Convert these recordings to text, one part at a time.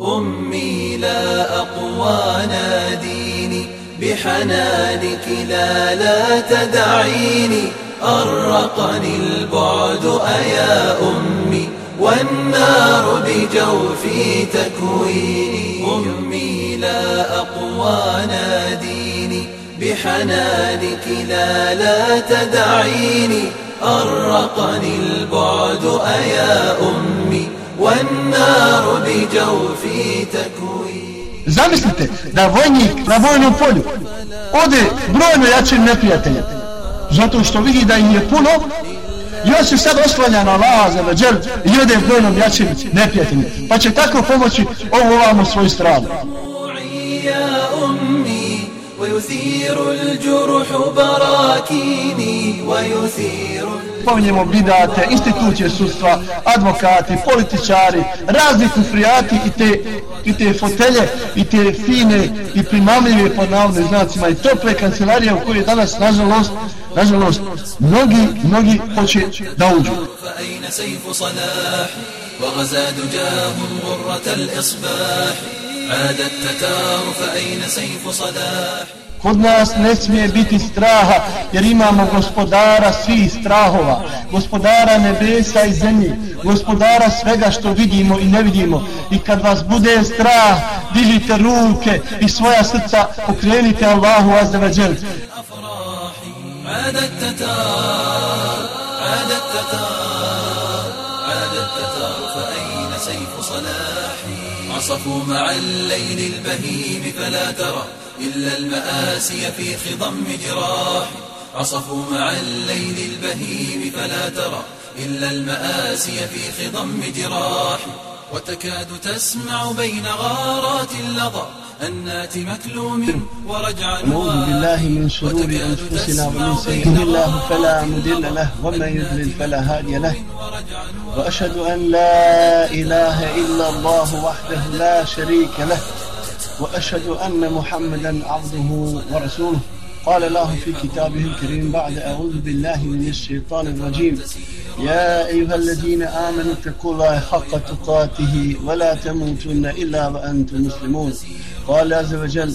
أمي لا أقوى ناديني بحنانك لا لا تدعيني. أرقني البعد أيا أمي والنار بجوفي تكويني. أمي لا أقوى ناديني بحنانك لا لا تدعيني. أرقني البعد أيا أمي والنار بجوفي تكويني Zamislite da vojnik na vojnom polju ode brojno jačim neprijateljem zato što vidi da im je puno i on se sad oslanja na Allah za veđer i ode brojnom jačim neprijateljem pa će tako pomoći ovu ovamo svoju stranu يا أمي ويثير الجرح براكيني ويثير spominjemo bidate, institucije sudstva, advokati, političari, razni kufrijati i te, i te fotelje i te fine i primamljive pod navodnim znacima i tople kancelarije u koje danas, nažalost, nažalost, mnogi, mnogi hoće da uđu. فأين سيف صلاح وغزا دجاهم غرة الإصباح عاد التتار فأين سيف صلاح Kod nas ne smije biti straha jer imamo gospodara svih strahova, gospodara nebesa i zemlji, gospodara svega što vidimo i ne vidimo. I kad vas bude strah, dižite ruke i svoja srca okrenite Allahu azzaveđel. الأفراح عاد التتار عاد التتار عاد التتار فأين سيف صلاحي عصفوا مع الليل البهيم فلا ترى إلا المآسي في خضم جراح. عصفوا مع الليل البهيم فلا ترى. إلا المآسي في خضم جراح. وتكاد تسمع بين غارات اللظى. النات مكلوم ورجع نعوذ بالله من شرور أنفسنا ومن سيئه الله فلا مضل له ومن يضلل فلا هادي له. وأشهد أن لا إله إلا الله وحده لا شريك له. وأشهد أن محمدا عبده ورسوله. قال الله في كتابه الكريم بعد أعوذ بالله من الشيطان الرجيم. يا أيها الذين آمنوا اتقوا الله حق تقاته ولا تموتن إلا وأنتم مسلمون. قال عز وجل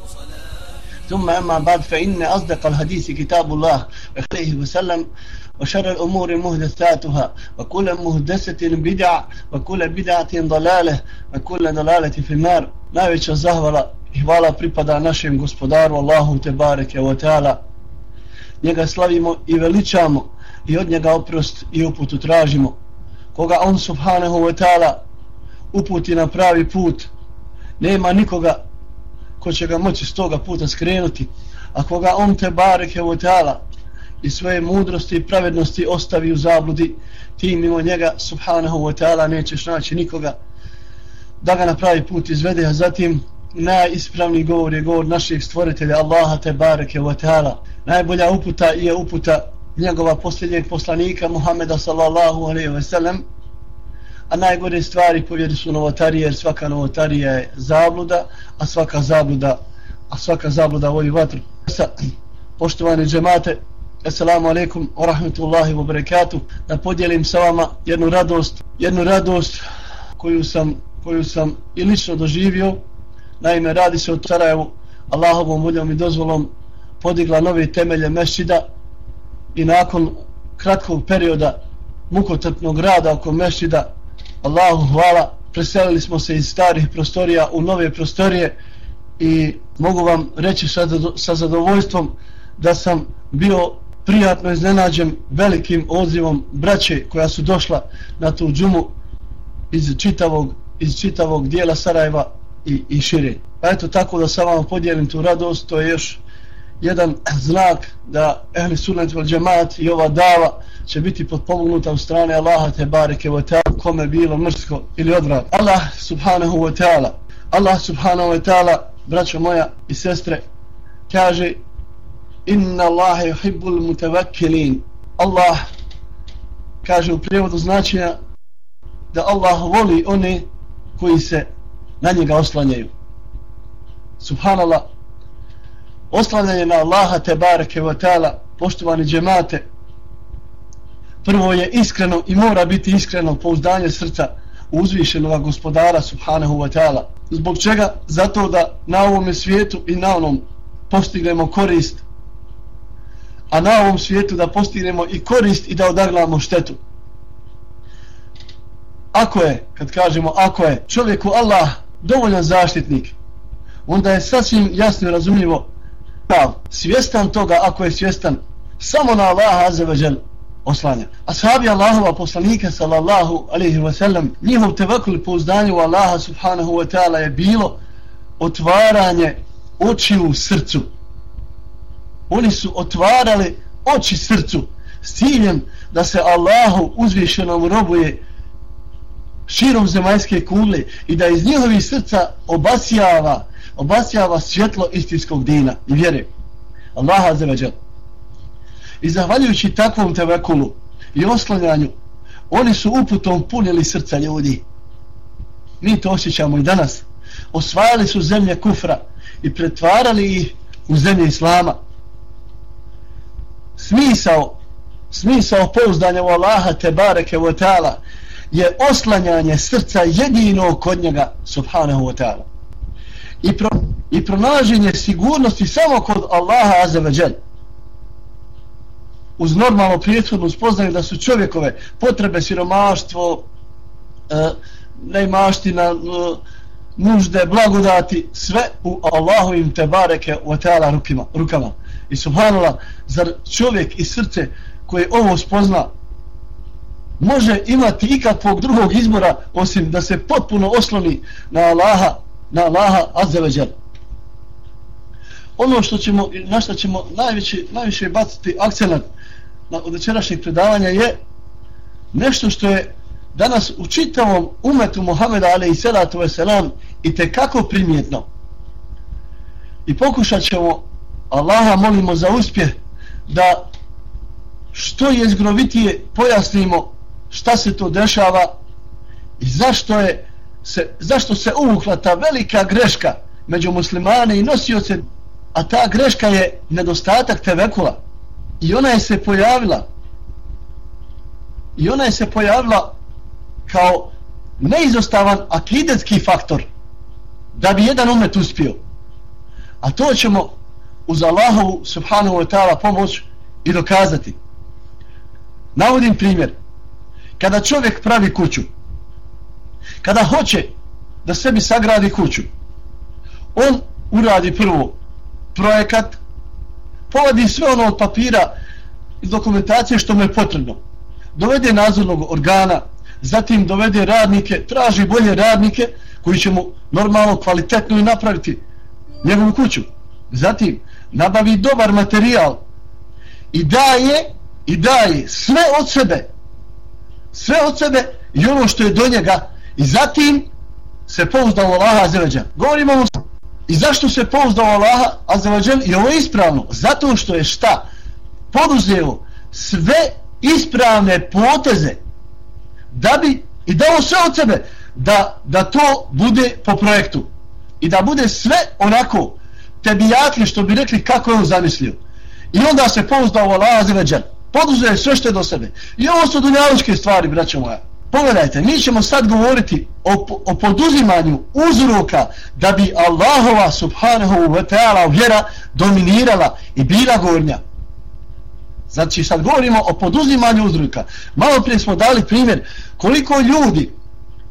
ثم أما بعد فإن أصدق الحديث كتاب الله عليه وسلم وشر الأمور مهدثاتها وكل مهدسة بدع وكل بدعة ضلالة وكل ضلالة في النار najveća zahvala i hvala pripada našem gospodaru Allahu te bareke wa ta'ala njega slavimo i veličamo i od njega oprost i uputu tražimo koga on subhanahu wa ta'ala uputi na pravi put nema nikoga ko će ga moći s toga puta skrenuti a koga on te bareke u ta'ala i svoje mudrosti i pravednosti ostavi u zabludi ti mimo njega subhanahu wa ta'ala nećeš naći nikoga da ga na pravi put izvede a zatim najispravniji govor je govor naših stvoritelja Allaha te bareke wa ta'ala. Najbolja uputa je uputa njegova posljednjeg poslanika Muhameda sallallahu alaihi wa sallam a najgore stvari po vjeri su novotarije jer svaka novotarija je zabluda a svaka zabluda a svaka zabluda voli vatru. Poštovani džemate Assalamu alaikum wa rahmetullahi wa barakatuh. Da podijelim sa vama jednu radost jednu radost koju sam koju sam i lično doživio. Naime radi se o Sarajevu Allahovom voljom i dozvolom podigla nove temelje mešćida i nakon kratkog perioda mukotrpnog rada oko mešćida Allahu hvala preselili smo se iz starih prostorija u nove prostorije i mogu vam reći sa zadovoljstvom da sam bio prijatno iznenađen velikim odzivom braće koja su došla na tu džumu iz čitavog, iz čitavog dijela Sarajeva i, i šire. Pa eto tako da sam vam podijelim tu radost, to je još jedan znak da ehli sunnet vel džemat i ova dava će biti potpomognuta u strane Allaha te bareke wa ta'ala kome bilo mrsko ili odvrat. Allah subhanahu wa ta'ala Allah subhanahu wa ta'ala braćo moja i sestre kaže inna Allahe yuhibbul mutavakkilin Allah kaže u prijevodu značenja da Allah voli one koji se na njega oslanjaju. Subhanallah. Oslanjanje na Allaha te bareke wa ta'ala poštovani džemate prvo je iskreno i mora biti iskreno pouzdanje srca uzvišenog gospodara subhanahu wa ta'ala. Zbog čega? zato da na ovom svijetu i na onom postignemo korist. A na ovom svijetu da postignemo i korist i da odaglamo štetu. Ako je, kad kažemo ako je čovjeku Allah dovoljan zaštitnik onda je sasvim jasno i razumljivo prav, svjestan toga ako je svjestan samo na Allaha azeveđelu oslanja. Ashabi Allahova poslanika sallallahu alaihi wa sallam njihov tevakul pouzdanju u Allaha subhanahu wa ta'ala je bilo otvaranje oči u srcu. Oni su otvarali oči srcu s ciljem da se Allahu uzvišenom robuje širom zemaljske kugle i da iz njihovih srca obasjava obasjava svjetlo istinskog dina i vjere. Allaha azzavajal. I zahvaljujući takvom tevekulu i oslanjanju, oni su uputom punili srca ljudi. Mi to osjećamo i danas. Osvajali su zemlje kufra i pretvarali ih u zemlje islama. Smisao, smisao pouzdanja u Allaha te bareke ta'ala je oslanjanje srca jedino kod njega subhanahu wa ta'ala i, pro, i pronaženje sigurnosti samo kod Allaha azzavadžel uz normalno prijethodnu spoznaju da su čovjekove potrebe siromaštvo e, neimaština e, nužde, blagodati sve u Allahovim tebareke u teala rukima, rukama i subhanallah zar čovjek i srce koje ovo spozna može imati ikakvog drugog izbora osim da se potpuno osloni na Allaha na Allaha azzaveđer. Ono što ćemo, na što ćemo najviše, najviše baciti akcenat od večerašnjeg predavanja je nešto što je danas u čitavom umetu Muhameda alaih salatu wasalam i tekako primjetno. I pokušat ćemo Allaha molimo za uspjeh da što je zgrovitije pojasnimo šta se to dešava i zašto je se, zašto se uvukla ta velika greška među muslimane i nosioce, a ta greška je nedostatak tevekula. I ona je se pojavila i ona je se pojavila kao neizostavan akidetski faktor da bi jedan umet uspio. A to ćemo uz Allahovu subhanahu wa ta'ala pomoć i dokazati. Navodim primjer. Kada čovjek pravi kuću, kada hoće da sebi sagradi kuću on uradi prvo projekat povadi sve ono od papira i dokumentacije što mu je potrebno. Dovede nadzornog organa zatim dovede radnike traži bolje radnike koji će mu normalno kvalitetno i napraviti njegovu kuću. Zatim nabavi dobar materijal i daje i daje sve od sebe. Sve od sebe i ono što je do njega. I zatim se pouzdalo u Allaha Azeveđan. Govorimo mu i zašto se pouzdao Allaha Azeveđan? I ovo je ispravno. Zato što je šta? Poduzeo sve ispravne poteze da bi i dao sve od sebe da, da to bude po projektu i da bude sve onako tebijatli što bi rekli kako je on zamislio i onda se pouzdao u Allaha Azeveđan poduzeo sve što je do sebe i ovo su dunjaličke stvari braćo moja Pogledajte, mi ćemo sad govoriti o, o poduzimanju uzroka da bi Allahova subhanahu wa ta'ala vjera dominirala i bila gornja. Znači sad govorimo o poduzimanju uzroka. Malo prije smo dali primjer koliko ljudi,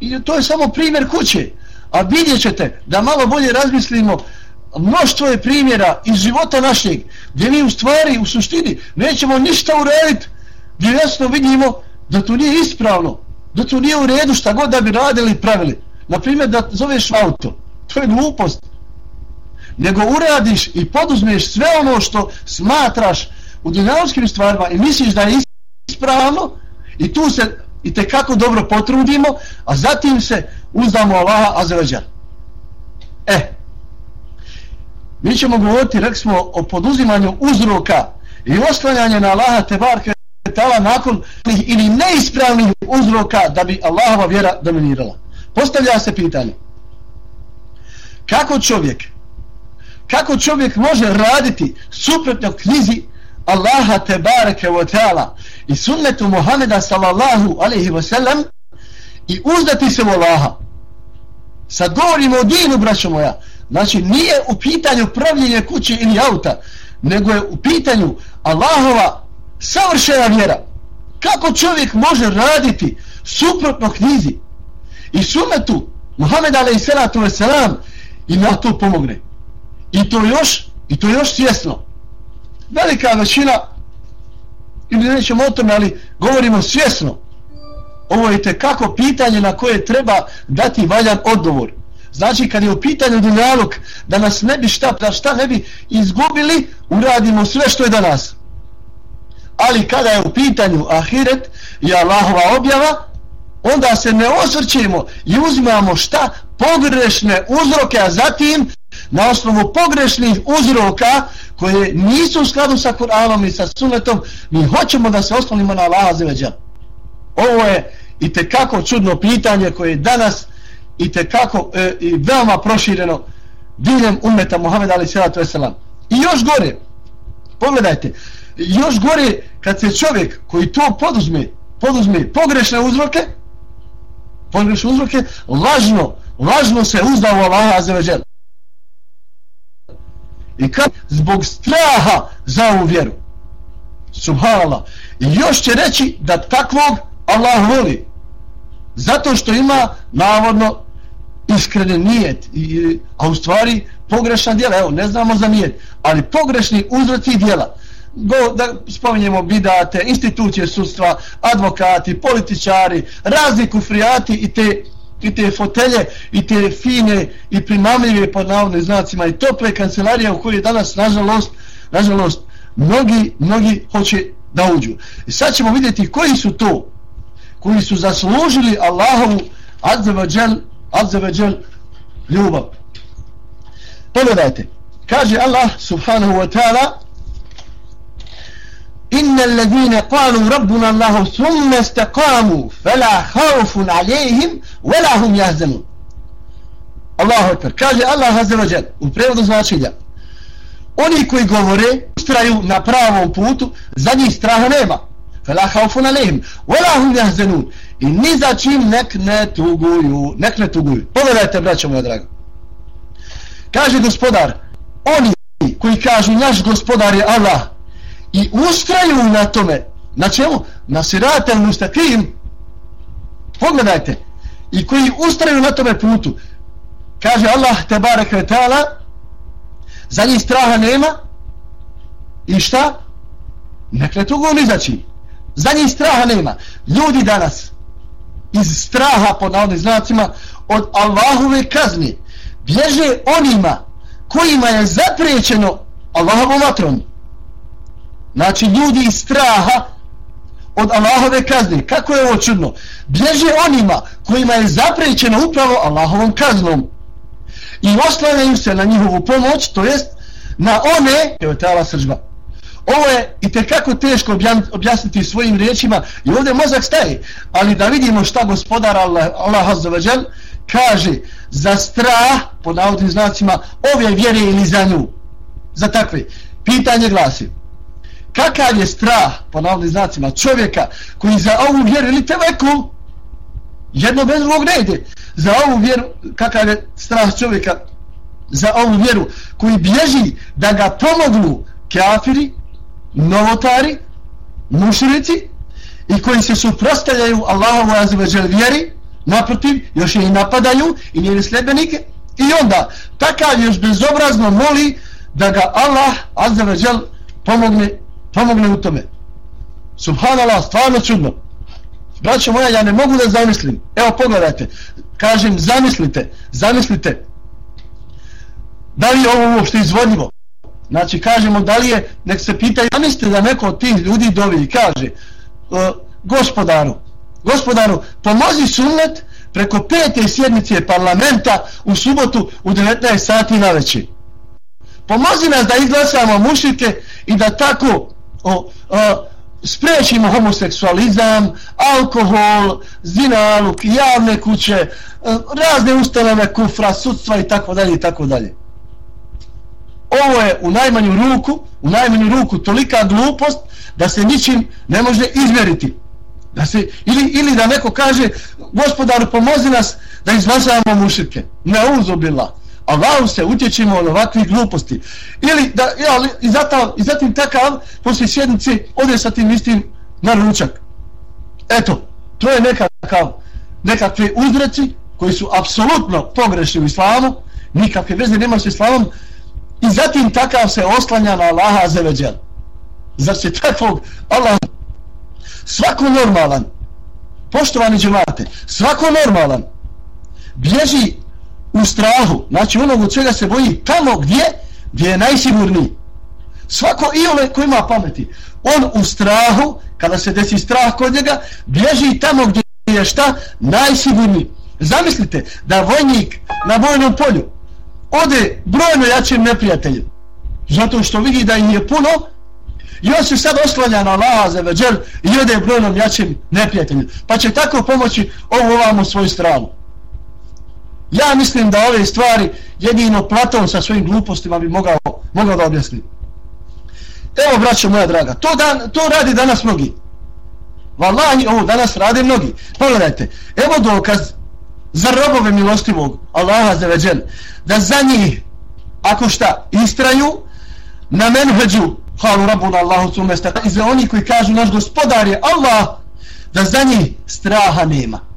i to je samo primjer kuće, a vidjet ćete da malo bolje razmislimo mnoštvo je primjera iz života našeg, gdje mi u stvari, u suštini, nećemo ništa urediti, gdje jasno vidimo da to nije ispravno, da to nije u redu šta god da bi radili i pravili. Naprimjer da zoveš auto, to je glupost. Nego uradiš i poduzmeš sve ono što smatraš u dinamskim stvarima i misliš da je ispravno i tu se i te kako dobro potrudimo, a zatim se uzdamo Allaha azrađan. E, mi ćemo govoriti, rekli smo, o poduzimanju uzroka i oslanjanje na Allaha te barke tala nakon ili neispravnih uzroka da bi Allahova vjera dominirala. Postavlja se pitanje. Kako čovjek kako čovjek može raditi suprotno knjizi Allaha te bareke wa ta'ala i sunnetu Muhameda sallallahu alaihi wa sallam i uzdati se u Allaha sad govorimo o dinu braćo moja znači nije u pitanju pravljenje kuće ili auta nego je u pitanju Allahova savršena vjera. Kako čovjek može raditi suprotno knjizi? I sunetu Muhammed alaihi salatu wa i na to pomogne. I to još i to još svjesno. Velika većina ili nećemo o tome ali govorimo svjesno. Ovo je kako pitanje na koje treba dati valjan odgovor. Znači kad je u pitanju dinalog da nas ne bi šta da šta ne bi izgubili uradimo sve što je danas ali kada je u pitanju ahiret i Allahova objava onda se ne osvrćemo i uzimamo šta pogrešne uzroke a zatim na osnovu pogrešnih uzroka koje nisu u skladu sa Kur'anom i sa sunetom, mi hoćemo da se oslonimo na Allaha Zeveđa. Ovo je i kako čudno pitanje koje je danas i tekako e, i veoma prošireno diljem umeta Muhammed Ali Salatu Veselam. I još gore, pogledajte, još gore kad se čovjek koji to poduzme, poduzme pogrešne uzroke, pogrešne uzroke, lažno, lažno se uzda u Allaha Zeveđa i kad zbog straha za ovu vjeru subhanallah i još će reći da takvog Allah voli zato što ima navodno iskrene nijet i, a u stvari pogrešna djela evo ne znamo za nijet ali pogrešni uzroci djela Go, da spominjemo bidate, institucije sudstva, advokati, političari, razni kufrijati i te i te fotelje i te fine i primamljive pod navodnim znacima i tople kancelarije u kojoj danas nažalost, nažalost mnogi, mnogi hoće da uđu. I sad ćemo vidjeti koji su to koji su zaslužili Allahovu azzavadžel, azzavadžel ljubav. Pogledajte, kaže Allah subhanahu wa ta'ala إن الذين قالوا ربنا الله ثم استقاموا فلا خوف عليهم ولا هم يهزمون الله أكبر kaže Allah Azza wa Jal u prevodu značenja oni koji govore ustraju na pravom putu za njih straha nema فلا خوف عليهم ولا هم يهزمون i ni za čim nek ne tuguju nek ne tuguju pogledajte braćo moja draga kaže gospodar oni koji kažu naš gospodar je Allah i ustraju na tome. Na čemu? na sirate mustakim pogledajte. I koji ustraju na tome putu. Kaže Allah te barek vetala za njih straha nema. I šta? nekle tu goli zaći za njih straha nema. Ljudi danas iz straha po navodnim znacima od Allahove kazne bježe onima kojima je zapriječeno Allahovom vatrom. Znači ljudi iz straha od Allahove kazne. Kako je ovo čudno? Bježe onima kojima je zaprećeno upravo Allahovom kaznom. I oslanjaju se na njihovu pomoć, to jest na one, evo tala sržba. Ovo je i tekako teško objasniti svojim riječima i ovdje mozak staje. Ali da vidimo šta gospodar Allah, Allah Azzavađan kaže za strah, pod navodnim znacima, ove vjere ili za nju. Za takve. Pitanje glasi kakav je strah po navodnim znacima čovjeka koji za ovu vjeru ili teveku jedno bez drugog ne ide. Za ovu vjeru kakav je strah čovjeka za ovu vjeru koji bježi da ga pomognu kafiri novotari mušrici i koji se suprostavljaju Allahovu azivađel vjeri naprotiv još je i napadaju i njene sljedbenike. I onda takav još bezobrazno moli da ga Allah azivađel pomogne pomogne u tome. Subhanallah, stvarno čudno. Braćo moja, ja ne mogu da zamislim. Evo pogledajte. Kažem, zamislite, zamislite. Da li je ovo uopšte izvodljivo? Znači, kažemo, da li je, nek se pita, zamislite da neko od tih ljudi dovi i kaže, uh, gospodaru, gospodaru, pomozi sunnet preko pete sjednice parlamenta u subotu u 19 sati na večer. Pomozi nas da izglasamo mušike i da tako o, o, sprečimo homoseksualizam, alkohol, zinaluk, javne kuće, e, razne ustanove, kufra, sudstva i tako dalje i tako dalje. Ovo je u najmanju ruku, u najmanju ruku tolika glupost da se ničim ne može izmjeriti. Da se, ili, ili da neko kaže gospodaru pomozi nas da izvažavamo mušike. Ne uzobila. Allahu se utječimo od ovakvih gluposti. Ili da, ja, i, zata, i zatim takav poslije sjednice ode sa tim istim na ručak. Eto, to je nekakav, nekakve uzreci koji su apsolutno pogrešni u islamu, nikakve veze nema s islamom, i zatim takav se oslanja na Allaha azeveđel. Zar se takvog Allah svako normalan poštovani džemate svako normalan bježi u strahu. Znači onog od čega se boji tamo gdje gdje je najsigurniji. Svako iole koji ima pameti on u strahu kada se desi strah kod njega bježi tamo gdje je šta? Najsigurniji. Zamislite da vojnik na vojnom polju ode brojno jačim neprijateljem zato što vidi da im je puno i on se sad oslanja na Allaha za veđel i ode brojnom jačim neprijateljem. Pa će tako pomoći ovu ovamu svoju stranu ja mislim da ove stvari jedino Platon sa svojim glupostima bi mogao, mogao da objasni. Evo braćo moja draga to, dan, to radi danas mnogi. Wallahi, ovo danas rade mnogi. Pogledajte, evo dokaz za robove milostivog Allaha zaveđen, da za njih ako šta istraju na menheđu halu rabbuna Allahu sumesta, i za oni koji kažu naš gospodar je Allah da za njih straha nema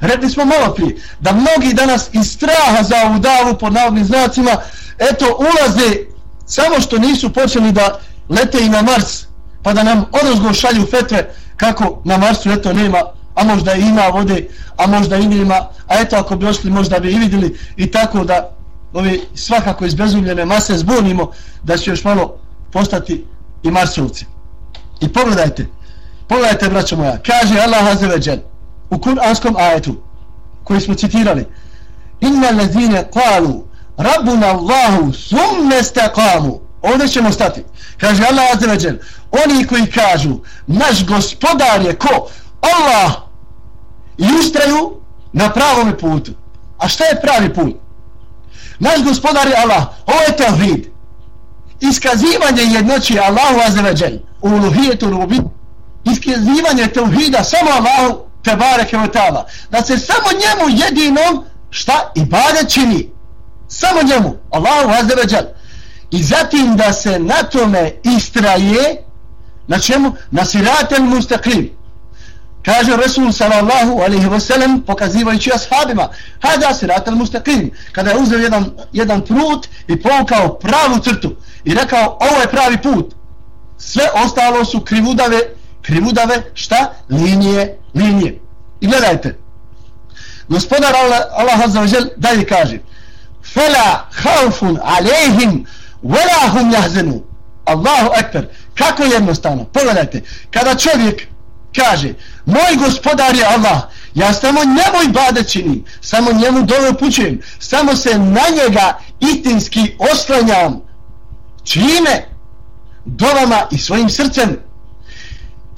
rekli smo malo prije da mnogi danas iz straha za ovu davu pod navodnim znacima eto ulaze samo što nisu počeli da lete i na Mars pa da nam odozgo šalju fetve kako na Marsu eto nema a možda ima vode a možda i nema a eto ako bi ošli možda bi i vidjeli i tako da ovi svakako izbezumljene mase zbunimo da će još malo postati i marsovci. I pogledajte, pogledajte braćo moja, kaže Allah Azeveđel u kuranskom ajetu koji smo citirali Inna lezine kalu Rabbuna Allahu summe stakamu Ovdje ćemo stati. Kaže Allah Azeveđel oni koji kažu naš gospodar je ko? Allah i ustraju na pravom putu. A šta je pravi put? Naš gospodar je Allah. Ovo je tevhid iskazivanje jednoći Allahu azzavadžel u luhijetu rubi iskazivanje tevhida samo Allahu tebareke wa da se samo njemu jedinom šta i ibadet čini samo njemu Allahu Azzeveđal. i zatim da se na tome istraje na čemu? na siratel mustaklim kaže Resul sallallahu alaihi wa sallam pokazivajući ashabima hada siratel mustaklim kada je uzeo jedan, jedan trut i povukao pravu crtu i rekao ovo je pravi put sve ostalo su krivudave krivudave šta? linije linije i gledajte gospodar Allah, Allah azza dalje kaže fela haufun alejhim wala hum jahzenu Allahu ekber kako jednostavno pogledajte kada čovjek kaže moj gospodar je Allah ja samo njemu ibadet činim samo njemu dole pućujem samo se na njega istinski oslanjam čime? Dovama i svojim srcem.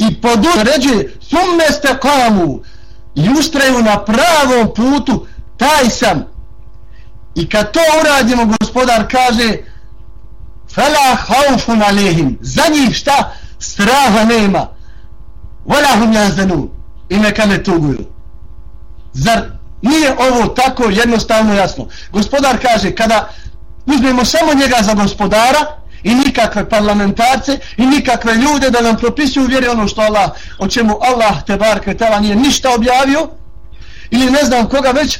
I poduređuje summe ste kamu i ustraju na pravom putu, taj sam. I kad to uradimo, gospodar kaže fela haufun alehim za njih šta? Straha nema. walahum jazdanu i neka ne tuguju. Zar nije ovo tako jednostavno jasno? Gospodar kaže kada uzmemo samo njega za gospodara i nikakve parlamentarce i nikakve ljude da nam propisuju vjeri ono što Allah, o čemu Allah te barke tela nije ništa objavio. Ili ne znam koga već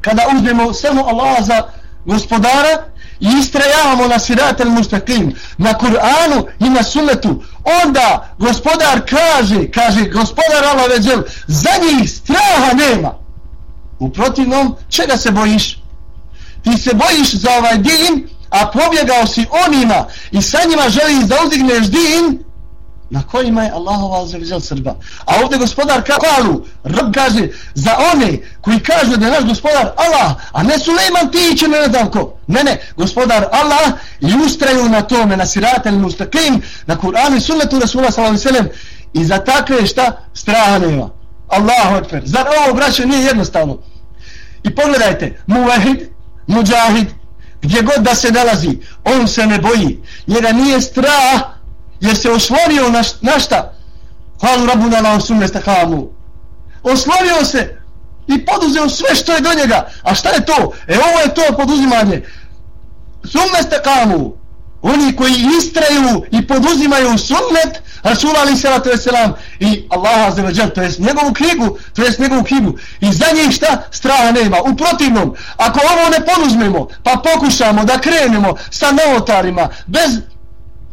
kada uzmemo samo Allah za gospodara i istrajavamo na siratel mustaqim na Kur'anu i na sunnetu onda gospodar kaže kaže gospodar Allah veđel za njih straha nema. U protivnom čega se bojiš? Ti se bojiš za ovaj din, a pobjegao si onima i sa njima želiš da uzdigneš din, na kojima je Allahova zavizal srba. A ovdje gospodar kalu, rab kaže, za one koji kažu da je naš gospodar Allah, a ne Suleiman ti će ne znam ko. Ne, ne, gospodar Allah i ustraju na tome, na siratel mustakim, na Kur'anu i sunnetu Rasula s.a.v. I za takve šta? Straha nema. Allahu akbar. Zar ovo braće nije jednostavno? I pogledajte, muvahid, muđahid, gdje god da se nalazi, on se ne boji. Jer nije strah, jer se oslonio na, na šta? Hvala rabu na nam sume stakamu. Oslonio se i poduzeo sve što je do njega. A šta je to? E ovo je to poduzimanje. Sume stakamu. Oni koji istraju i poduzimaju sunnet, Rasul ali salatu veselam i Allah azza wa jalla to jest njegovu knjigu to jest njegovu knjigu. I za njih šta? Straha nema. U protivnom ako ovo ne poduzmemo pa pokušamo da krenemo sa novotarima bez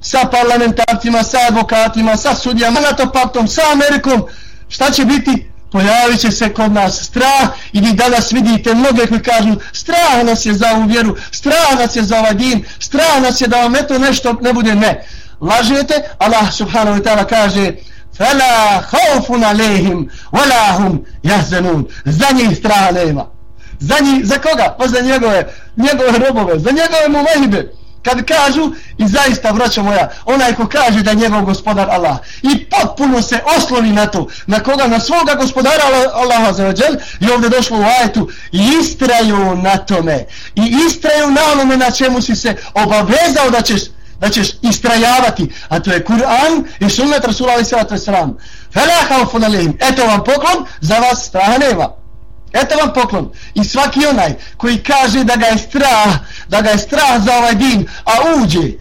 sa parlamentarcima sa advokatima sa sudijama NATO paktom sa Amerikom šta će biti? pojavit će se kod nas strah i vi danas vidite mnoge koji kažu strah nas je za ovu vjeru strah nas je za ovaj din strah nas je da vam eto nešto ne bude ne lažete, Allah subhanahu wa ta'ala kaže فَلَا خَوْفٌ عَلَيْهِمْ وَلَا هُمْ يَحْزَنُونَ Za njih straha nema. Za njih, za koga? Pa za njegove, njegove robove, za njegove mulehibe. Kad kažu, i zaista, vraća moja, onaj ko kaže da je njegov gospodar Allah i potpuno se osloni na to, na koga, na svoga gospodara Allaha za i ovdje došlo u ajetu, i istraju na tome, i istraju na onome na čemu si se obavezao da ćeš da ćeš istrajavati, a to je Kur'an i sunnet Rasula alejhi sallatu sellem. Fela haufun alihim. Eto vam poklon, za vas straha nema. Eto vam poklon. I svaki onaj koji kaže da ga je strah, da ga je strah za ovaj din, a uđe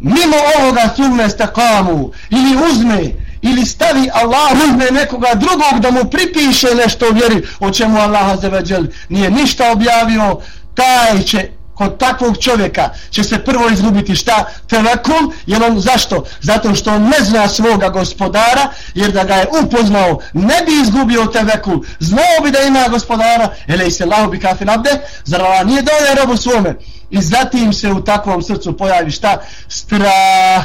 mimo ovoga sunne stakamu ili uzme ili stavi Allah uzme nekoga drugog da mu pripiše nešto vjeri o čemu Allah nije ništa objavio, taj će kod takvog čovjeka će se prvo izgubiti šta? Telekom, jer on zašto? Zato što on ne zna svoga gospodara, jer da ga je upoznao, ne bi izgubio Telekom, znao bi da ima gospodara, ele se lao bi kafir abde, zar Allah nije dao robu svome. I zatim se u takvom srcu pojavi šta? Strah.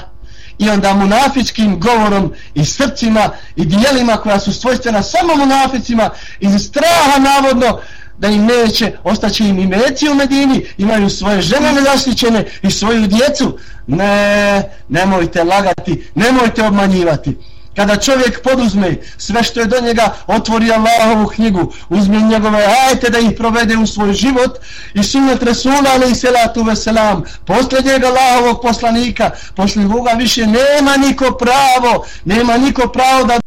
I onda munafičkim govorom i srcima i dijelima koja su svojstvena samo munaficima iz straha navodno da im neće, ostaće im imeci u Medini, imaju svoje žene nezaštićene i svoju djecu. Ne, nemojte lagati, nemojte obmanjivati. Kada čovjek poduzme sve što je do njega, otvori Allahovu knjigu, uzme njegove ajte da ih provede u svoj život i sunnet Resula ali i selatu veselam, posljednjeg Allahovog poslanika, poslije Boga više nema niko pravo, nema niko pravo da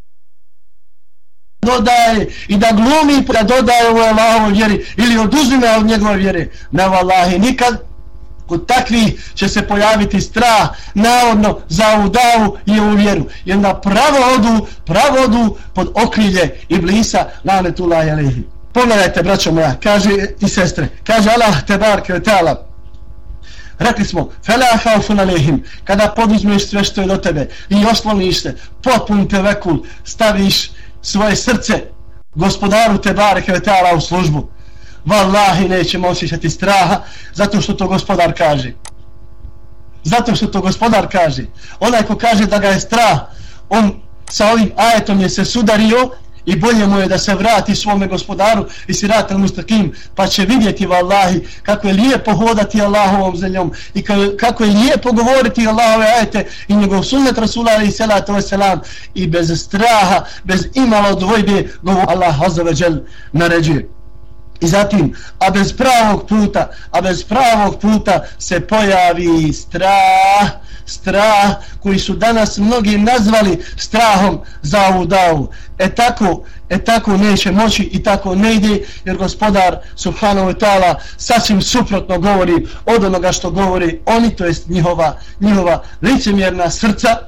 dodaje i da glumi da dodaje u Allahovoj vjeri ili oduzime od njegove vjere. Na Allahi nikad kod takvih će se pojaviti strah navodno za ovu davu i ovu vjeru. I onda pravo odu pravo odu pod okrilje Iblisa lanetullah jalehi pogledajte braćo moja kaže i sestre kaže Allah te barke ta'ala Rekli smo, fela haufun alehim, kada poduzmeš sve što je do tebe i osloniš se, potpun te vekul, staviš svoje srce gospodaru te bareke vetala u službu. Vallahi nećemo osjećati straha zato što to gospodar kaže. Zato što to gospodar kaže. Onaj ko kaže da ga je strah on sa ovim ajetom je se sudario i bolje mu je da se vrati svome gospodaru i siratel mustakim pa će vidjeti vallahi kako je lijepo hodati Allahovom zemljom i kako je lijepo govoriti Allahove ajete i njegov sunnet Rasula i salatu wasalam i bez straha bez imalo dvojbe govor Allah azza naređuje. I zatim, a bez pravog puta, a bez pravog puta se pojavi strah, strah koji su danas mnogi nazvali strahom za ovu davu. E tako, e tako neće moći i tako ne ide, jer gospodar Subhanahu wa ta'ala sasvim suprotno govori od onoga što govori oni, to jest njihova, njihova licemjerna srca,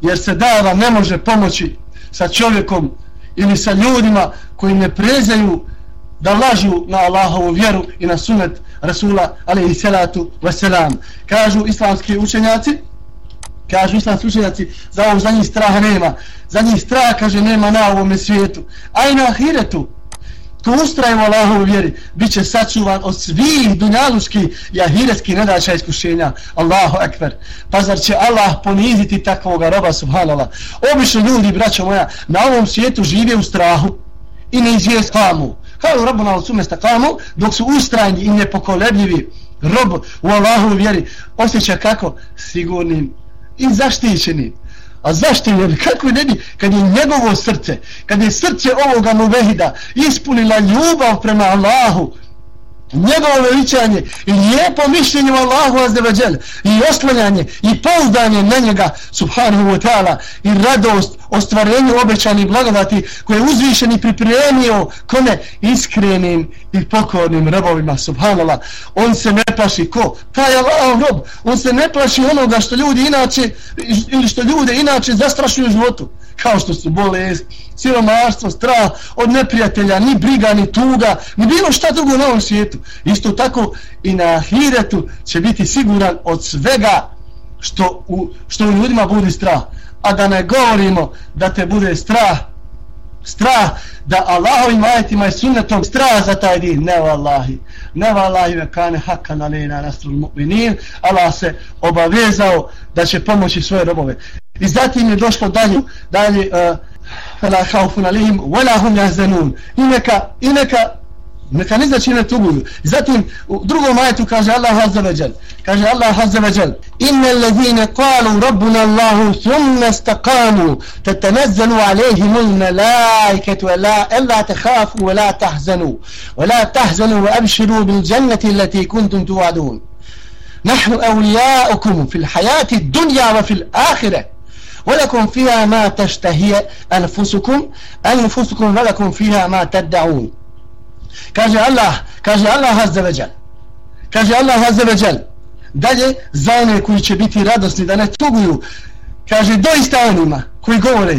jer se dava ne može pomoći sa čovjekom ili sa ljudima koji ne prezaju da lažu na Allahovu vjeru i na sunet Rasula alaihi salatu wasalam. Kažu islamski učenjaci, kažu islamski učenjaci, za ovo za njih straha nema. Za njih straha, kaže, nema na ovom svijetu. A i na ahiretu. ko ustraje u Allahovu vjeri, bit će sačuvan od svih dunjaluških i ahiretskih nedača iskušenja. Allahu ekber. Pa zar će Allah poniziti takvog roba, subhanallah. Obično ljudi, braćo moja, na ovom svijetu žive u strahu i ne izvijest kamu. Kao robu od odsumesta kamu, dok su ustrajni i nepokolebljivi rob u Allahu vjeri, osjeća kako? Sigurnim i zaštićenim. A zašto je? Kako ne bi? Kad je njegovo srce, kad je srce ovoga muvehida ispunila ljubav prema Allahu, njegovo veličanje i lijepo mišljenje o Allahu azdevađel i oslanjanje i pouzdanje na njega subhanahu wa ta'ala i radost ostvarenju obećanih blagodati koje je uzvišen i pripremio kome iskrenim i pokornim robovima subhanallah on se ne plaši ko? taj Allahov rob on se ne plaši onoga što ljudi inače ili što ljude inače zastrašuju u životu kao što su bolest, siromaštvo, strah od neprijatelja, ni briga, ni tuga, ni bilo šta drugo na ovom svijetu. Isto tako i na hiretu će biti siguran od svega što u, što u ljudima budi strah. A da ne govorimo da te bude strah, strah da Allahovim ajetima i sunnetom strah za taj din. Ne vallahi, ne vallahi ve kane haka na lejna nastrul mu'minin. Allah se obavezao da će pomoći svoje robove. I zatim je došlo dalje, dalje, eh, uh, fela haufun alihim, wala hum jahzanun. I neka, i neka, neka ne znači ne tuguju. Zatim u drugom ajetu kaže Allah azza wa jal, kaže Allah azza wa jal, inna allazine qalu rabbuna Allahu thumma istaqamu, tatanazzalu alejhim ul malaikatu, la, ella tehafu, wa la tahzanu, wa la tahzanu, wa abširu bil jannati allati kuntum tuadun. نحن أولياؤكم في الحياة الدنيا وفي الآخرة ولكم فيها ما تشتهي أنفسكم أنفسكم ولكم فيها ما تدعون kaže Allah kaže Allah azza wa kaže Allah azza wa jal. Dalje za one koji će biti radosni da ne tuguju kaže doista onima koji govore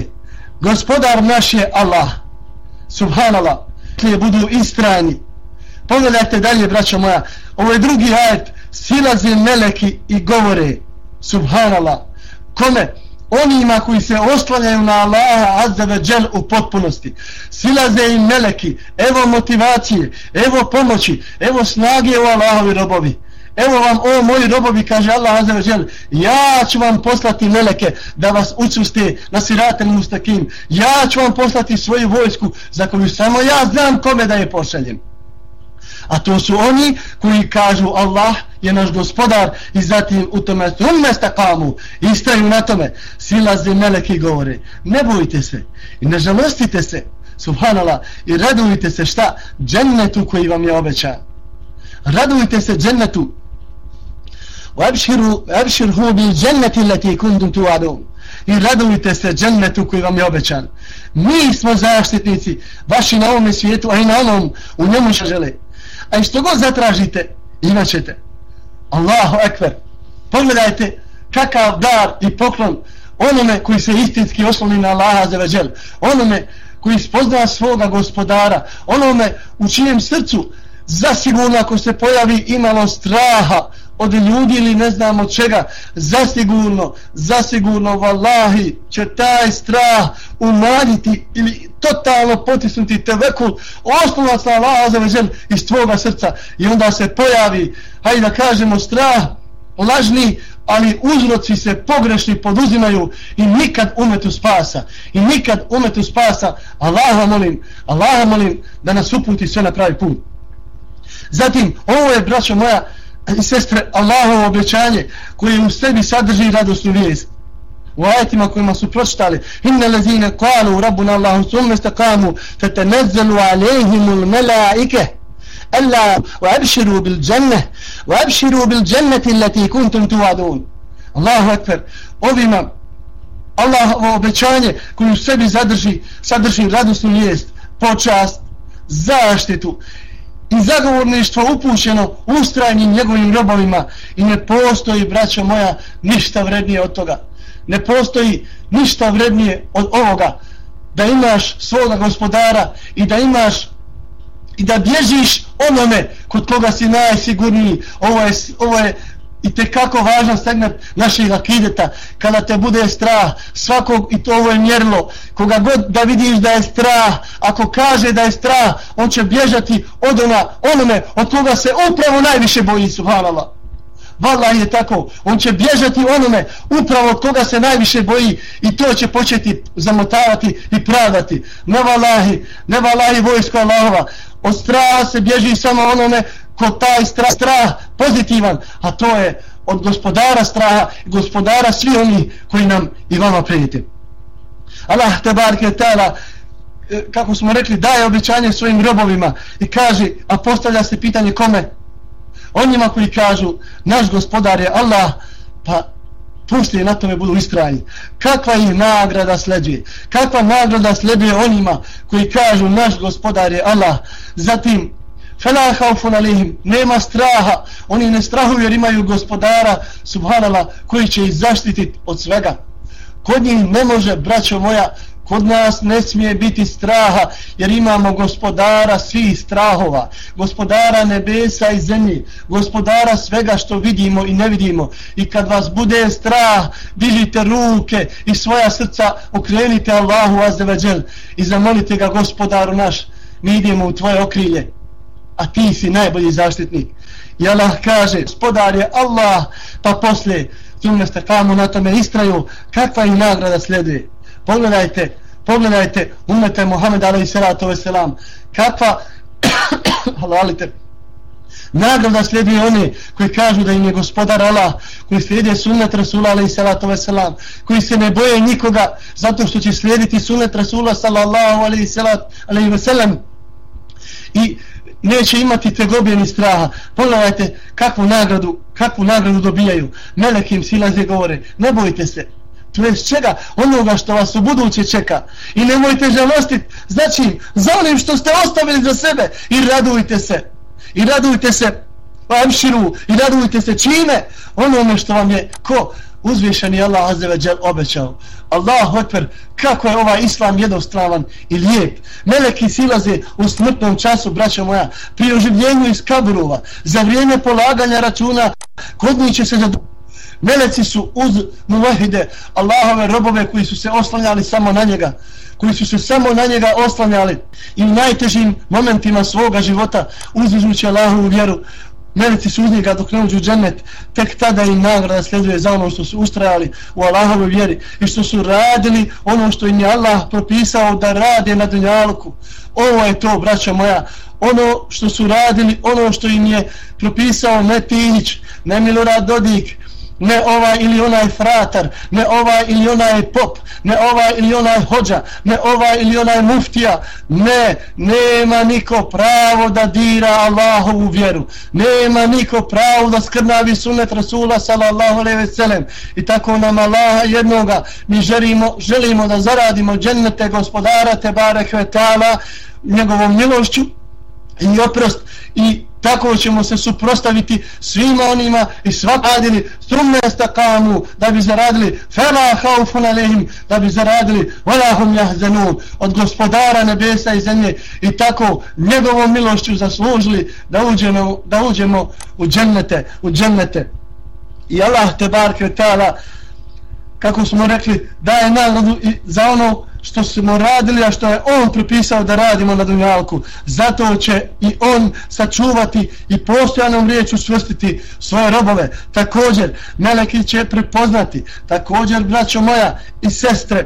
gospodar naš je Allah. Subhanallah. Koji budu istrani pogledajte dalje braćo moja ovo je drugi ajet. Silaze meleki i govore. Subhanallah. Kome? Onima koji se oslanjaju na Allaha azzeve džel u potpunosti. Silaze im meleki evo motivacije, evo pomoći evo snage u Allahovi robovi. Evo vam o moji robovi kaže Allah azzeve džel ja ću vam poslati meleke da vas učuste na siratel mustakim ja ću vam poslati svoju vojsku za koju samo ja znam kome da je pošaljem. a to su oni koji kažu Allah je naš gospodar i zatim u tome ummesta kamu istaju na tome silaze meleki govore ne bojite se i ne žalostite se subhanallah i radujte se šta džennetu koji vam je obećan radujte se džennetu وابشروا بالجنة التي كنتم توعدون i radujte se džennetu koji vam je obećan. Mi smo zaštitnici vaši na ovom svijetu, a i na onom u njemu žele. A što god zatražite, imat ćete. Allahu ekber. Pogledajte kakav dar i poklon onome koji se istinski osloni na Allaha za veđel. Onome koji spozna svoga gospodara. Onome u čijem srcu zasigurno ako se pojavi imalo straha od ljudi ili ne znam od čega, zasigurno, zasigurno, vallahi, će taj strah umanjiti ili totalno potisnuti tevekul, osnovac na Allah azaveđen iz tvoga srca. I onda se pojavi, hajde da kažemo, strah, lažni, ali uzroci se pogrešni poduzimaju i nikad umetu spasa. I nikad umetu spasa. Allaha molim, Allaha molim da nas uputi sve na pravi put. Zatim, ovo je braćo moja i sestre Allahovo obećanje koje u sebi sadrži radosnu vijest. U ajetima kojima su pročitali inna lezine kalu rabbuna Allahu summe stakamu fetenezzelu alejhimul melaike. Alla wa abširu bil dženne wa abširu bil dženneti leti kuntum tuadun. Allahu ekber ovima Allahovo obećanje koje u sebi zadrži sadrži radosnu vijest počast zaštitu i zagovorništvo upućeno ustrajnim njegovim robovima i ne postoji, braćo moja, ništa vrednije od toga. Ne postoji ništa vrednije od ovoga da imaš svoga gospodara i da imaš i da bježiš onome kod koga si najsigurniji. Ovo je, ovo je i te kako važan segment naših akideta kada te bude strah svakog i to ovo je mjerlo koga god da vidiš da je strah ako kaže da je strah on će bježati od ona onome od koga se upravo najviše boji subhanallah Valah je tako, on će bježati onome upravo od koga se najviše boji i to će početi zamotavati i pravdati. Ne valahi, ne valahi vojsko Allahova. Od straha se bježi samo onome ko taj strah, strah pozitivan, a to je od gospodara straha i gospodara svi oni koji nam i vama prijete. Allah te barke tala, e, kako smo rekli, daje običanje svojim robovima i kaže, a postavlja se pitanje kome? onima koji kažu naš gospodar je Allah pa poslije na tome budu istrajni kakva ih nagrada sljeđuje kakva nagrada sleduje onima koji kažu naš gospodar je Allah zatim fela haufun alihim nema straha. Oni ne strahuju jer imaju gospodara subhanala koji će ih zaštititi od svega. Kod njih ne može braćo moja Kod nas ne smije biti straha jer imamo gospodara svih strahova, gospodara nebesa i zemlje, gospodara svega što vidimo i ne vidimo. I kad vas bude strah, dižite ruke i svoja srca okrenite Allahu azzeveđel i zamolite ga gospodaru naš, mi idemo u tvoje okrilje, a ti si najbolji zaštitnik. I Allah kaže, spodar je Allah, pa poslije, sumne ste kamo na tome istraju, kakva im nagrada sleduje pogledajte, pogledajte umete Muhammed alaihi salatu veselam, kakva halalite nagrada slijedi oni koji kažu da im je gospodar Allah, koji slijede sunnet Rasula alaihi salatu veselam, koji se ne boje nikoga zato što će slijediti sunnet Rasula sallallahu alaihi salatu veselam. I neće imati tegobe ni straha. Pogledajte kakvu nagradu, kakvu nagradu dobijaju. Melekim silaze govore, ne bojte se, to je čega? Onoga što vas u buduće čeka. I nemojte žalostiti, znači, za onim što ste ostavili za sebe i radujte se. I radujte se amširu i radujte se čime? Onome što vam je ko uzvišeni Allah Azzavadžel obećao. Allah Ekber, kako je ovaj islam jednostravan i lijep. Meleki silaze u smrtnom času, braćo moja, pri oživljenju iz kaburova, za vrijeme polaganja računa, kod njih će se zadovoljiti Meleci su uz muvahide Allahove robove koji su se oslanjali samo na njega koji su se samo na njega oslanjali i u najtežim momentima svoga života uzvižući Allahovu vjeru Meleci su uz njega dok ne uđu džennet tek tada im nagrada sljeduje za ono što su ustrajali u Allahovoj vjeri i što su radili ono što im je Allah propisao da rade na dunjalku. Ovo je to braća moja. Ono što su radili ono što im je propisao ne Nemilorad ne Dodik ne ovaj ili onaj fratar, ne ovaj ili onaj pop, ne ovaj ili onaj hođa, ne ovaj ili onaj muftija, ne, nema niko pravo da dira Allahovu vjeru, nema niko pravo da skrnavi sunet Rasula sallallahu alaihi ve sellem. I tako nam Allaha jednoga mi želimo, želimo da zaradimo džennete gospodara te Hvetala njegovom milošću i oprost i tako ćemo se suprostaviti svima onima i svakadili strumne stakamu da bi zaradili fela haufun alehim da bi zaradili valahum jahzenun od gospodara nebesa i zemlje i tako njegovom milošću zaslužili da uđemo, da uđemo u džennete u džennete. I Allah te barke tala, kako smo rekli daje nagradu i za ono što smo radili, a što je on pripisao da radimo na dunjalku. Zato će i on sačuvati i postojanom riječu svrstiti svoje robove. Također, meleki će prepoznati, također, braćo moja i sestre,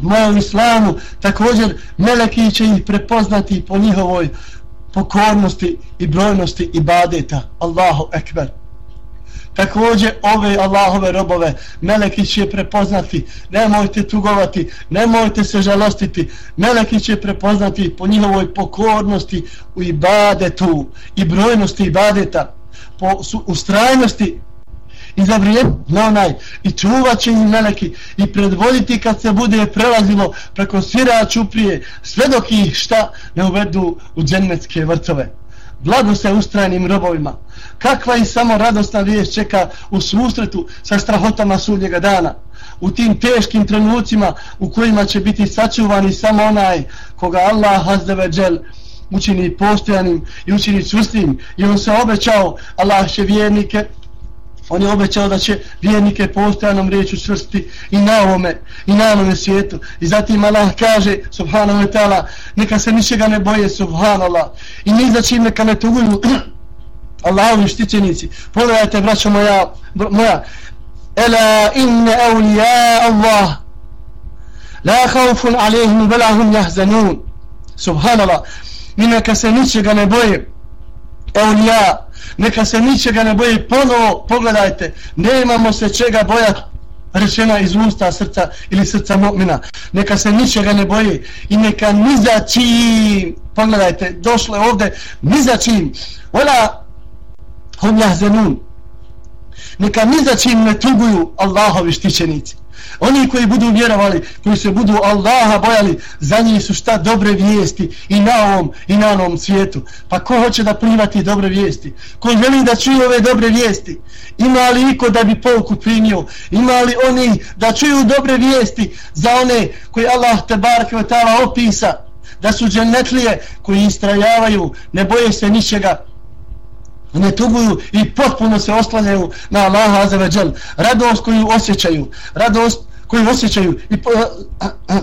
u islamu, također, meleki će ih prepoznati po njihovoj pokornosti i brojnosti i badeta. Allahu ekber također ove Allahove robove meleki će prepoznati nemojte tugovati nemojte se žalostiti. Meleki će prepoznati po njihovoj pokornosti u ibadetu i brojnosti ibadeta po ustrajnosti. I za vrijedno na onaj i čuvat će im meleki i predvoditi kad se bude prelazilo preko svira čuprije sve dok ih šta ne uvedu u džennetske vrtove blago se ustrajnim robovima. Kakva i samo radosna vijest čeka u susretu sa strahotama sudnjega dana u tim teškim trenucima u kojima će biti sačuvani samo onaj koga Allah azdeveđel učini postojanim i učini čvrstim i on se obećao. Allah će vjernike On je obećao da će vjernike postojanom riječu čvrsti i na ovome, i na ovome svijetu. I zatim Allah kaže, subhanahu wa ta'ala, neka se ničega ne boje, subhanallah. I ni za čim neka ne tuguju Allahovi štićenici. Pogledajte, braćo moja, moja, Ela inne awliya Allah, la haufun alihim, velahum jahzanun. Subhanallah. I neka se ničega ne boje, awliya, neka se ničega ne boji ponovo pogledajte nemamo se čega bojati rečena iz usta srca ili srca mu'mina. Neka se ničega ne boji i neka ni za čim pogledajte došle ovde ni za čim. Ola hum jahzenun. Neka ni za čim ne tuguju Allahovi štićenici. Oni koji budu vjerovali, koji se budu Allaha bojali, za njih su šta dobre vijesti i na ovom i na onom svijetu. Pa ko hoće da primati dobre vijesti? Ko želi da čuje ove dobre vijesti? Ima li iko da bi pouku primio? Ima li oni da čuju dobre vijesti za one koji Allah te barke otala opisa? Da su dženetlije koji istrajavaju, ne boje se ničega, Oni tuguju i potpuno se oslanjaju na Allaha azeveđel. Radost koju osjećaju, radost koju osjećaju i po, a, a,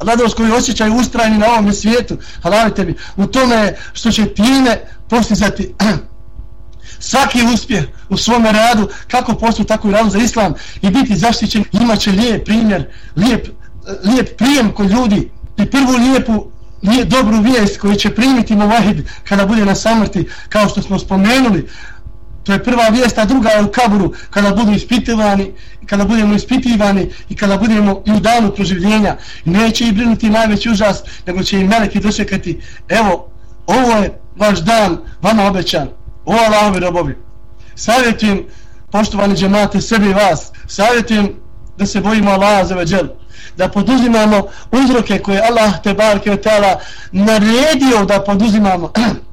radost koju osjećaju ustrajni na ovom svijetu, halavite mi, u tome što će time postizati svaki uspjeh u svome radu, kako postu tako i radu za islam i biti zaštićen, imaće lijep primjer, lijep, lijep prijem kod ljudi i prvu lijepu dobru vijest koju će primiti Muvahid kada bude na samrti, kao što smo spomenuli. To je prva vijest, a druga je u kaburu, kada budu ispitivani, kada budemo ispitivani i kada budemo i u danu proživljenja. Neće i brinuti najveći užas, nego će i meleki dočekati. Evo, ovo je vaš dan, vama obećan. O Allahovi robovi. Savjetujem, poštovani džemate, sebi i vas, savjetujem da se bojimo Allaha za veđelu da poduzimamo uzroke koje Allah te barke od tela naredio da poduzimamo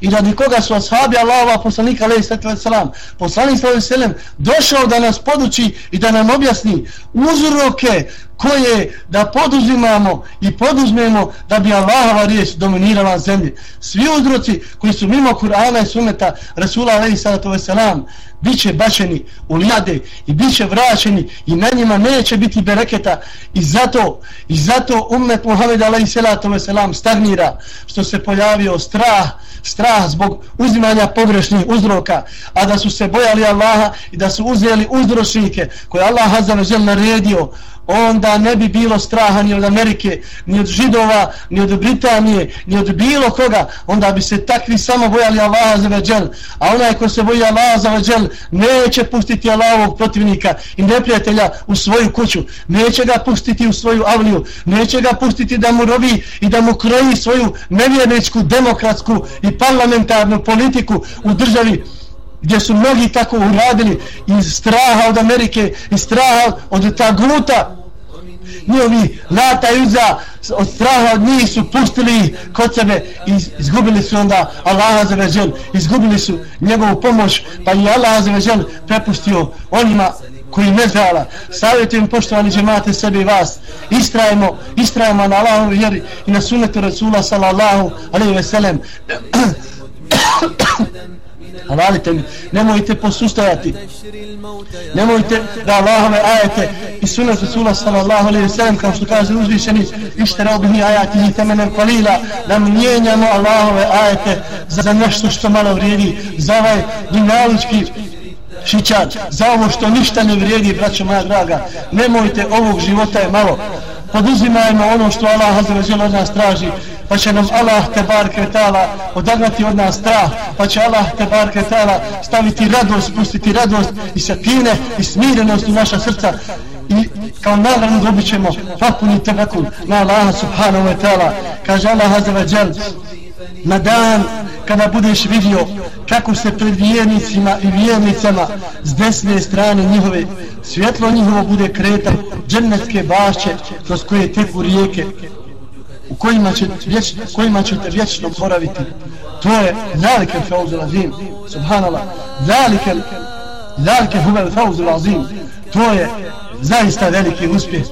i radi koga su ashabi Allahova poslanika alaih sallatu wasalam poslanik sallatu wasalam došao da nas poduči i da nam objasni uzroke koje da poduzimamo i poduzmemo da bi Allahova riječ dominirala zemlji. Svi uzroci koji su mimo Kur'ana i suneta Rasula alaih sallatu wasalam bit će bačeni u lijade i bit će vraćeni i na njima neće biti bereketa. I zato i zato umet Muhammed alaih sallatu wasalam stagnira što se pojavio strah strah zbog uzimanja pogrešnih uzroka, a da su se bojali Allaha i da su uzeli uzročnike koje Allah Azza wa naredio, onda ne bi bilo straha ni od Amerike, ni od židova, ni od Britanije, ni od bilo koga, onda bi se takvi samo bojali Allaha za veđel, a onaj ko se boji Allaha za veđel, neće pustiti Allahovog protivnika i neprijatelja u svoju kuću, neće ga pustiti u svoju avliju, neće ga pustiti da mu robi i da mu kroji svoju nevjerničku, demokratsku i parlamentarnu politiku u državi gdje su mnogi tako uradili iz straha od Amerike iz straha od taguta, njihovi lata i uza od straha od njih su pustili kod sebe i izgubili su onda Allaha za veđel izgubili su njegovu pomoć pa i Allaha za veđel prepustio onima koji ne zala savjetujem poštovani džemate sebe i vas. Istrajemo, istrajemo na Allahom vjeri i na sunetu Rasula sallallahu alaihi ve sellem. Radite mi, nemojte posustajati. Nemojte da Allahove ajete i sunet Rasula sallallahu alaihi sallam kao što kaže uzvišeni ište robi mi ajati i temenem kvalila da mijenjamo Allahove ajete za nešto što malo vrijedi za ovaj dinalički šičar za ovo što ništa ne vrijedi braćo moja draga. Nemojte ovog života je malo. Poduzimajmo ono što Allah azza od nas traži pa će nam Allah te barke tala odagnati od nas strah pa će Allah te barke tala staviti radost spustiti radost i satine i smirenost u naša srca. I kao nagranu dobit ćemo fakuni tebakun na Allah subhanahu wa ta'ala. Kaže Allah azza wa na dan kada budeš vidio kako se pred vjernicima i vjernicama s desne strane njihove svjetlo njihovo bude kreta džennetske bašće kroz koje teku rijeke u kojima, će vječ, kojima ćete vječno boraviti. To je zalike fauzul azim, subhanallah. Zalike zalike huvel fauzul azim, to je zaista veliki uspjeh.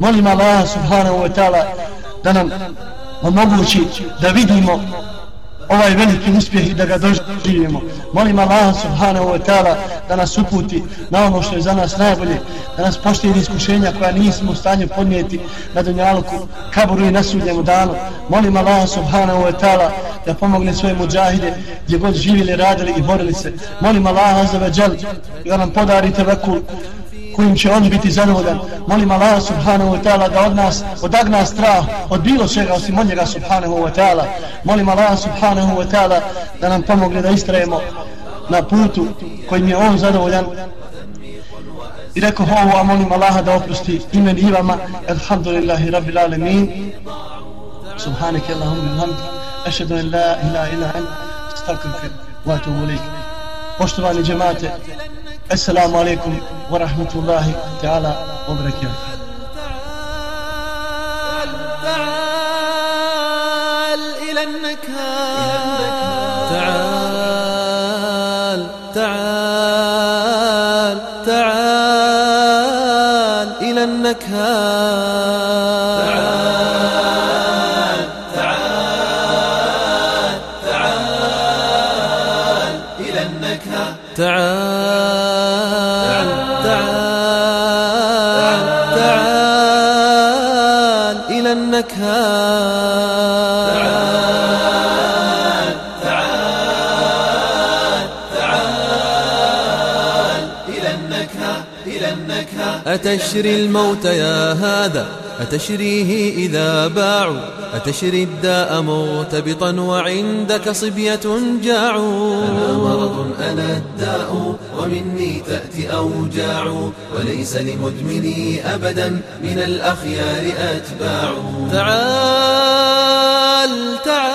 Molim Allah subhanahu wa ta'ala da nam omogući da vidimo ovaj veliki uspjeh i da ga doživimo. Molim Allah subhanahu wa ta'ala da nas uputi na ono što je za nas najbolje, da nas poštiri iskušenja koja nismo u stanju podnijeti na dunjalku, kaburu i na sudnjemu danu. Molim Allah subhanahu wa ta'ala da pomogne svoje muđahide gdje god živjeli, radili i borili se. Molim Allah za veđel da nam podarite vakul kojim će on biti zadovoljan. Molim Allah subhanahu wa ta'ala da od nas odagna strah od bilo čega osim od njega subhanahu wa ta'ala. Molim Allah subhanahu wa ta'ala da nam pomogne da istrajemo na putu kojim je on zadovoljan. I rekao ovo, a molim Allaha da oprosti imen i vama. Alhamdulillahi rabbil alemin. Subhanak Allahumma hamd. Ašhedu en la ilaha ila en. Stakirke. Wa atubu. Poštovani džemate, السلام عليكم ورحمة الله تعالى وبركاته. تعال تعال تعال إلى النكهة إلى النكهة. أتشري الموت يا هذا؟ أتشريه إذا باعوا أتشري الداء مرتبطا وعندك صبية جاعوا أنا مرض أنا الداء ومني تأتي أوجاع. وليس لمدمني أبدا من الأخيار أتباع. تعال تعال.